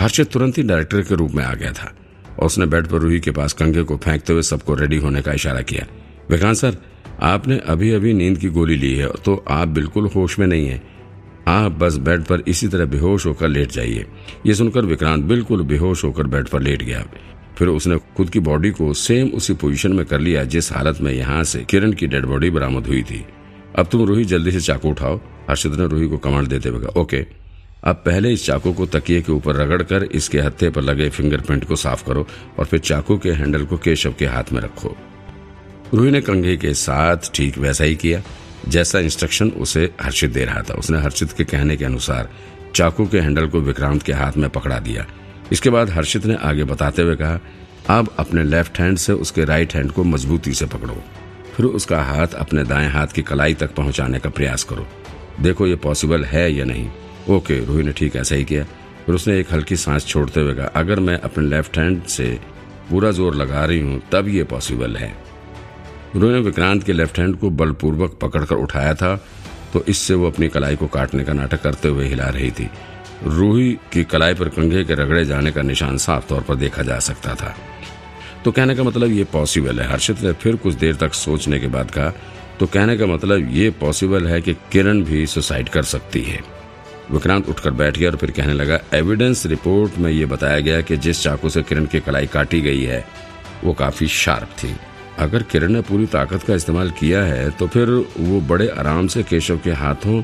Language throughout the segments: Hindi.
हर्षित तुरंत ही डायरेक्टर के रूप में आ गया था और उसने बेड पर रूही के पास कंगे को फेंकते हुए सबको रेडी होने का इशारा किया। विक्रांत सर, आपने अभी अभी नींद की गोली ली है तो आप बिल्कुल होश में नहीं है। आप बस बेड पर इसी तरह बेहोश होकर लेट जाइए। ये सुनकर विक्रांत बिल्कुल बेहोश होकर बेड पर लेट गया। फिर उसने खुद की बॉडी को सेम उसी पोजीशन में कर लिया, जिस हालत में यहाँ से किरण की डेड बॉडी बरामद हुई थी। अब तुम रूही जल्दी से चाकू उठाओ। हर्षित ने रूही को कमांड देते हुए ओके। अब पहले इस चाकू को तकिए के ऊपर रगड़कर इसके हत्थे पर लगे फिंगरप्रिंट को साफ़ करो और फिर चाकू के हैंडल को केशव के हाथ में रखो। रूही ने कंघे के साथ ठीक वैसा ही किया, जैसा इंस्ट्रक्शन उसे हर्षित दे रहा था। उसने हर्षित के कहने के अनुसार चाकू के हैंडल को विक्रांत के हाथ में पकड़ा दिया। इसके बाद हर्षित ने आगे बताते हुए कहा अब अपने लेफ़्ट हैंड से उसके राइट हैंड को मजबूती से पकड़ो। फिर उसका हाथ अपने दाएँ हाथ की कलाई तक पहुँचाने का प्रयास करो। देखो ये पॉसिबल है या नहीं। ओके रूही ने ठीक ऐसा ही किया। फिर उसने एक हल्की सांस छोड़ते हुए कहा, अगर मैं अपने लेफ़्ट हैंड से पूरा ज़ोर लगा रही हूँ, तब ये पॉसिबल है। रूही ने विक्रांत के लेफ़्ट हैंड को बलपूर्वक पकड़कर उठाया था तो इससे वो अपनी कलाई को काटने का नाटक करते हुए हिला रही थी। रूही की कलाई पर कंघे के रगड़े जाने का निशान साफ़ तौर पर देखा जा सकता था। तो कहने का मतलब ये पॉसिबल है। हर्षित ने फिर कुछ देर तक सोचने के बाद कहा तो कहने का मतलब ये पॉसिबल है कि किरण भी सुसाइड कर सकती है। विक्रांत उठकर बैठ गया और फिर कहने लगा एविडेंस रिपोर्ट में ये बताया गया कि जिस चाकू से किरण की कलाई काटी गई है, वो काफ़ी शार्प थी। अगर किरण ने पूरी ताकत का इस्तेमाल किया है तो फिर वो बड़े आराम से केशव के हाथों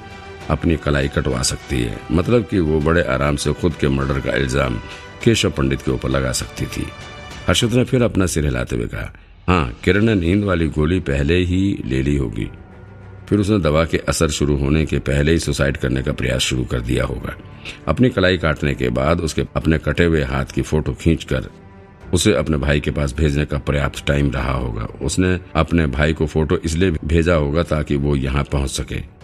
अपनी कलाई कटवा सकती है। मतलब कि वो बड़े आराम से खुद के मर्डर का इल्ज़ाम केशव पंडित के ऊपर लगा सकती थी। हर्षद ने फिर अपना सिर हिलाते हुए कहा हाँ किरण ने नींद वाली गोली पहले ही ले ली होगी। फिर उसने दवा के असर शुरू होने के पहले ही सुसाइड करने का प्रयास शुरू कर दिया होगा। अपनी कलाई काटने के बाद उसके अपने कटे हुए हाथ की फ़ोटो खींचकर उसे अपने भाई के पास भेजने का पर्याप्त टाइम रहा होगा। उसने अपने भाई को फ़ोटो इसलिए भेजा होगा ताकि वो यहाँ पहुँच सके।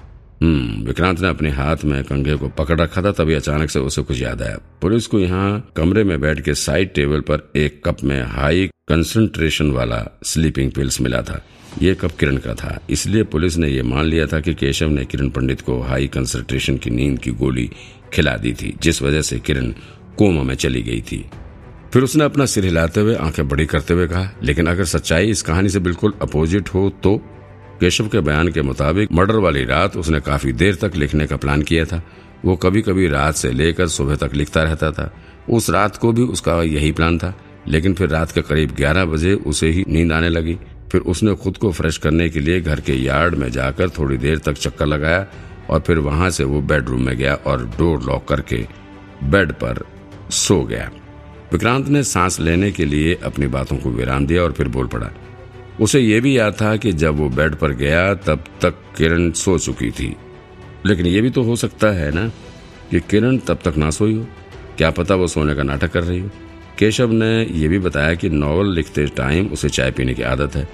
हम्म विक्रांत ने अपने हाथ में कंघे को पकड़ रखा था तभी अचानक से उसे कुछ याद आया। पुलिस को यहाँ कमरे में बैठ के साइड टेबल पर एक कप में हाई कंसंट्रेशन वाला स्लीपिंग पिल्स मिला था। ये कप किरण का था, इसलिए पुलिस ने यह मान लिया था कि केशव ने किरण पंडित को हाई कंसंट्रेशन की नींद की गोली खिला दी थी, जिस वजह से किरण कोमा में चली गई थी। फिर उसने अपना सिर हिलाते हुए आँखें बड़ी करते हुए कहा, लेकिन अगर सच्चाई इस कहानी से बिल्कुल अपोजिट हो तो केशव के बयान के मुताबिक मर्डर वाली रात उसने काफ़ी देर तक लिखने का प्लान किया था। वो कभी कभी रात से लेकर सुबह तक लिखता रहता था। उस रात को भी उसका यही प्लान था, लेकिन फिर रात के करीब 11 बजे उसे ही नींद आने लगी। फिर उसने खुद को फ्रेश करने के लिए घर के यार्ड में जाकर थोड़ी देर तक चक्कर लगाया और फिर वहाँ से वो बेडरूम में गया और डोर लॉक करके बेड पर सो गया। विक्रांत ने सांस लेने के लिए अपनी बातों को विराम दिया और फिर बोल पड़ा उसे यह भी याद था कि जब वो बेड पर गया, तब तक किरण सो चुकी थी। लेकिन यह भी तो हो सकता है ना कि किरण तब तक ना सोई हो। क्या पता वो सोने का नाटक कर रही हो। केशव ने यह भी बताया कि नॉवल लिखते टाइम उसे चाय पीने की आदत है।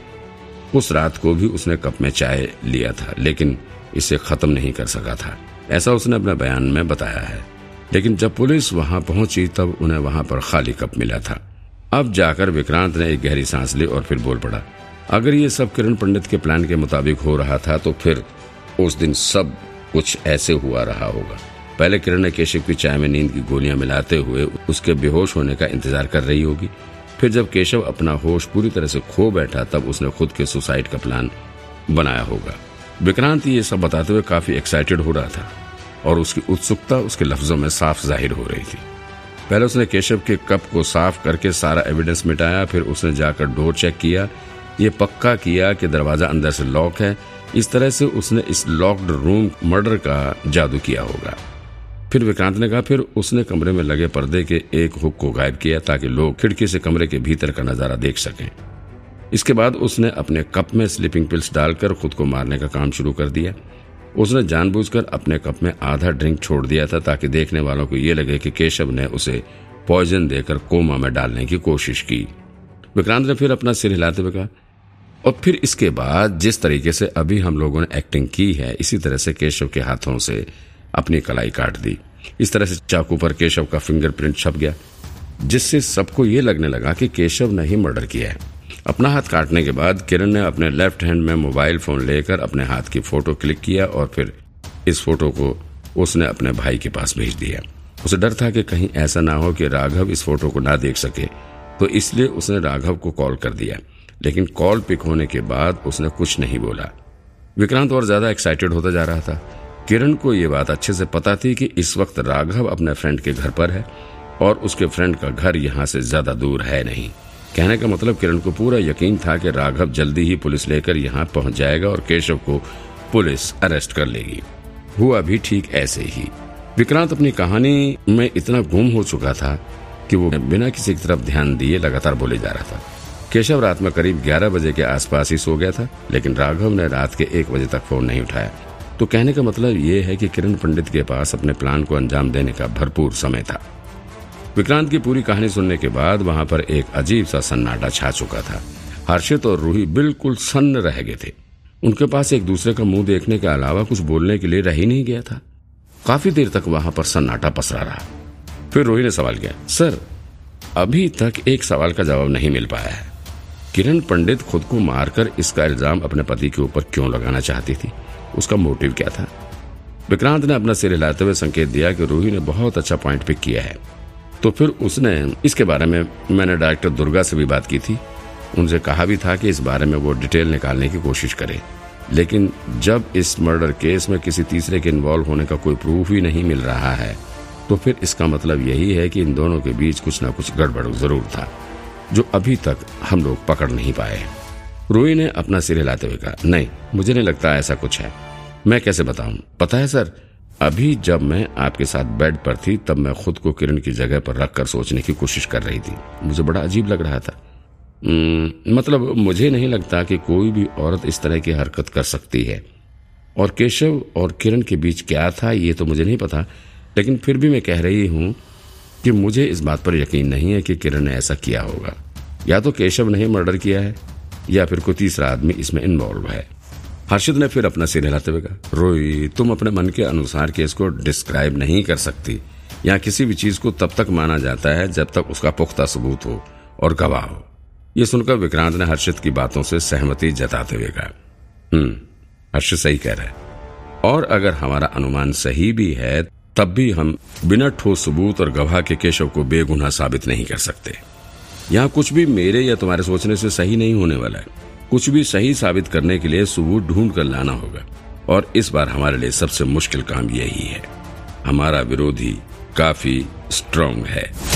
उस रात को भी उसने कप में चाय लिया था, लेकिन इसे खत्म नहीं कर सका था। ऐसा उसने अपने बयान में बताया है। लेकिन जब पुलिस वहाँ पहुँची, तब उन्हें वहाँ पर खाली कप मिला था। अब जाकर विक्रांत ने एक गहरी सांस ली और फिर बोल पड़ा अगर ये सब किरण पंडित के प्लान के मुताबिक हो रहा था तो फिर उस दिन सब कुछ ऐसे हुआ रहा होगा। पहले किरण ने केशव की चाय में नींद की गोलियाँ मिलाते हुए उसके बेहोश होने का इंतज़ार कर रही होगी। फिर जब केशव अपना होश पूरी तरह से खो बैठा, तब उसने खुद के सुसाइड का प्लान बनाया होगा। विक्रांत ये सब बताते हुए काफ़ी एक्साइटेड हो रहा था और उसकी उत्सुकता उसके लफ्जों में साफ़ ज़ाहिर हो रही थी। पहले उसने केशव के कप को साफ़ करके सारा एविडेंस मिटाया, फिर उसने जाकर डोर चेक किया ये पक्का किया कि दरवाज़ा अंदर से लॉक है। इस तरह से उसने इस लॉक्ड रूम मर्डर का जादू किया होगा। फिर विक्रांत ने कहा, फिर उसने कमरे में लगे पर्दे के एक हुक को गायब किया ताकि लोग खिड़की से कमरे के भीतर का नज़ारा देख सकें। इसके बाद उसने अपने कप में स्लीपिंग पिल्स डालकर खुद को मारने का काम शुरू कर दिया। उसने जानबूझकर अपने कप में आधा ड्रिंक छोड़ दिया था ताकि देखने वालों को ये लगे कि केशव ने उसे पॉइजन देकर कोमा में डालने की कोशिश की। विक्रांत ने फिर अपना सिर हिलाते हुए कहा और फिर इसके बाद जिस तरीके से अभी हम लोगों ने एक्टिंग की है, इसी तरह से केशव के हाथों से अपनी कलाई काट दी। इस तरह से चाकू पर केशव का फिंगरप्रिंट छप गया, जिससे सबको ये लगने लगा कि केशव ने ही मर्डर किया है। अपना हाथ काटने के बाद किरण ने अपने लेफ़्ट हैंड में मोबाइल फ़ोन लेकर अपने हाथ की फ़ोटो क्लिक किया और फिर इस फ़ोटो को उसने अपने भाई के पास भेज दिया। उसे डर था कि कहीं ऐसा ना हो कि राघव इस फ़ोटो को ना देख सके तो इसलिए उसने राघव को कॉल कर दिया। लेकिन कॉल पिक होने के बाद उसने कुछ नहीं बोला। विक्रांत और ज़्यादा एक्साइटेड होता जा रहा था। किरण को यह बात अच्छे से पता थी कि इस वक्त राघव अपने फ्रेंड के घर पर है और उसके फ्रेंड का घर यहाँ से ज़्यादा दूर है नहीं। कहने का मतलब किरण को पूरा यकीन था कि राघव जल्दी ही पुलिस लेकर यहाँ पहुँच जाएगा और केशव को पुलिस अरेस्ट कर लेगी। हुआ भी ठीक ऐसे ही। विक्रांत अपनी कहानी में इतना गुम हो चुका था कि वो बिना किसी की तरफ़ ध्यान दिए लगातार बोले जा रहा था। केशव रात में करीब 11 बजे के आसपास ही सो गया था, लेकिन राघव ने रात के एक बजे तक फ़ोन नहीं उठाया। तो कहने का मतलब ये है कि किरण पंडित के पास अपने प्लान को अंजाम देने का भरपूर समय था। विक्रांत की पूरी कहानी सुनने के बाद वहाँ पर एक अजीब सा सन्नाटा छा चुका था। हर्षित और रूही बिल्कुल सन्न रह गए थे। उनके पास एक दूसरे का मुँह देखने के अलावा कुछ बोलने के लिए रह नहीं गया था। काफ़ी देर तक वहाँ पर सन्नाटा पसरा रहा। फिर रोही ने सवाल किया, सर, अभी तक एक सवाल का जवाब नहीं मिल पाया है। किरण पंडित खुद को मारकर इसका इल्ज़ाम अपने पति के ऊपर क्यों लगाना चाहती थी? उसका मोटिव क्या था? विक्रांत ने अपना सिर हिलाते हुए संकेत दिया कि रूही ने बहुत अच्छा पॉइंट पिक किया है। तो फिर उसने, इसके बारे में मैंने डायरेक्टर दुर्गा से भी बात की थी। उनसे कहा भी था कि इस बारे में वो डिटेल निकालने की कोशिश करे। लेकिन जब इस मर्डर केस में किसी तीसरे के इन्वॉल्व होने का कोई प्रूफ ही नहीं मिल रहा है तो फिर इसका मतलब यही है कि इन दोनों के बीच कुछ ना कुछ गड़बड़ ज़रूर था। जो अभी तक हम लोग पकड़ नहीं पाए। रूही ने अपना सिर हिलाते हुए कहा, नहीं, मुझे नहीं लगता ऐसा कुछ है। मैं कैसे बताऊँ? पता है सर, अभी जब मैं आपके साथ बेड पर थी, तब मैं खुद को किरण की जगह पर रखकर सोचने की कोशिश कर रही थी। मुझे बड़ा अजीब लग रहा था। मतलब मुझे नहीं लगता कि कोई भी औरत इस तरह की हरकत कर सकती है। और केशव और किरण के बीच क्या था, ये तो मुझे नहीं पता, लेकिन फिर भी मैं कह रही हूँ कि मुझे इस बात पर यकीन नहीं है कि किरण ने ऐसा किया होगा। या तो केशव ने मर्डर किया है, या फिर कोई तीसरा आदमी इसमें इन्वॉल्व है। हर्षित ने फिर अपना सिर हिलाते हुए कहा, रोई, तुम अपने मन के अनुसार केस को डिस्क्राइब नहीं कर सकती, या किसी भी चीज़ को तब तक माना जाता है जब तक उसका पुख्ता सबूत हो और गवाह हो। यह सुनकर विक्रांत ने हर्षित की बातों से सहमति जताते हुए कहा हम्म हर्षित सही कह रहा है। और अगर हमारा अनुमान सही भी है तब भी हम बिना ठोस सबूत और गवाह के केशव को बेगुनाह साबित नहीं कर सकते। यहाँ कुछ भी मेरे या तुम्हारे सोचने से सही नहीं होने वाला है। कुछ भी सही साबित करने के लिए सबूत ढूंढ कर लाना होगा। और इस बार हमारे लिए सबसे मुश्किल काम यही है। हमारा विरोधी काफ़ी स्ट्रांग है।